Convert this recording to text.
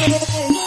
Bye.